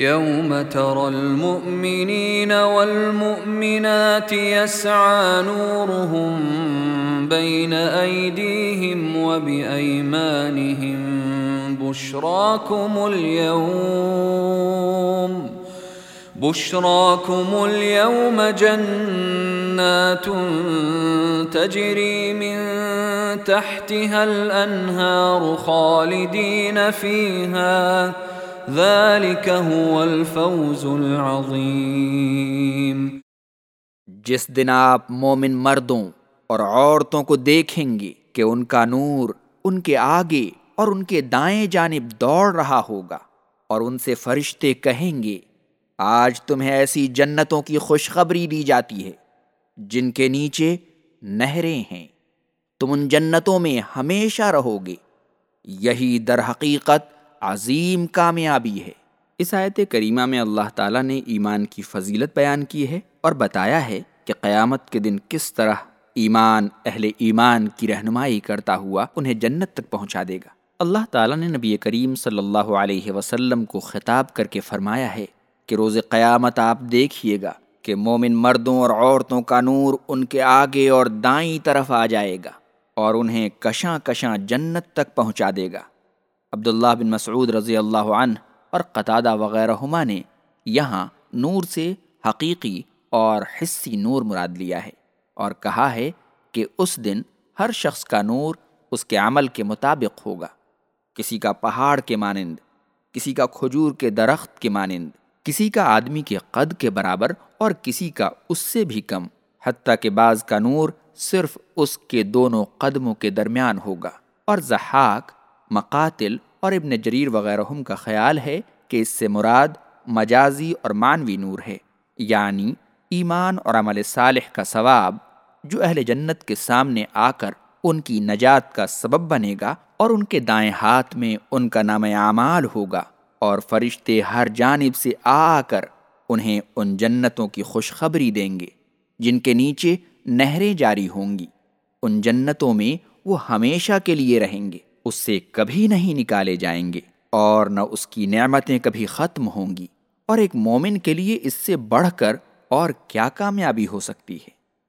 يوم ترى المؤمنين والمؤمنات يسعى نورهم بين أيديهم وبأيمانهم بشراكم اليوم بشراكم اليوم جنات تجري من تحتها الأنهار خالدين فيها ذلك هو الفوز العظيم۔ جس دن آپ مومن مردوں اور عورتوں کو دیکھیں گے کہ ان کا نور ان کے آگے اور ان کے دائیں جانب دوڑ رہا ہوگا اور ان سے فرشتے کہیں گے، آج تمہیں ایسی جنتوں کی خوشخبری دی جاتی ہے جن کے نیچے نہریں ہیں۔ تم ان جنتوں میں ہمیشہ رہو گے۔ یہی در حقیقت عظیم کامیابی ہے۔ اس آیت کریمہ میں اللہ تعالیٰ نے ایمان کی فضیلت بیان کی ہے اور بتایا ہے کہ قیامت کے دن کس طرح ایمان، اہل ایمان کی رہنمائی کرتا ہوا انہیں جنت تک پہنچا دے گا۔ اللہ تعالیٰ نے نبی کریم صلی اللہ علیہ وسلم کو خطاب کر کے فرمایا ہے کہ روز قیامت آپ دیکھیے گا کہ مومن مردوں اور عورتوں کا نور ان کے آگے اور دائیں طرف آ جائے گا اور انہیں کشاں کشاں جنت تک پہنچا دے گا۔ عبداللہ بن مسعود رضی اللہ عنہ اور قطادہ وغیرہ ہما نے یہاں نور سے حقیقی اور حصی نور مراد لیا ہے اور کہا ہے کہ اس دن ہر شخص کا نور اس کے عمل کے مطابق ہوگا۔ کسی کا پہاڑ کے مانند، کسی کا کھجور کے درخت کے مانند، کسی کا آدمی کے قد کے برابر اور کسی کا اس سے بھی کم، حتیٰ کہ بعض کا نور صرف اس کے دونوں قدموں کے درمیان ہوگا اور زحاق مقاتل اور ابن جریر وغیرہ کا خیال ہے کہ اس سے مراد مجازی اور معنوی نور ہے یعنی ایمان اور عمل صالح کا ثواب جو اہل جنت کے سامنے آ کر ان کی نجات کا سبب بنے گا اور ان کے دائیں ہاتھ میں ان کا نام اعمال ہوگا اور فرشتے ہر جانب سے آ کر انہیں ان جنتوں کی خوشخبری دیں گے، جن کے نیچے نہریں جاری ہوں گی۔ ان جنتوں میں وہ ہمیشہ کے لیے رہیں گے۔ اس سے کبھی نہیں نکالے جائیں گے اور نہ اس کی نعمتیں کبھی ختم ہوں گی۔ اور ایک مومن کے لیے اس سے بڑھ کر اور کیا کامیابی ہو سکتی ہے؟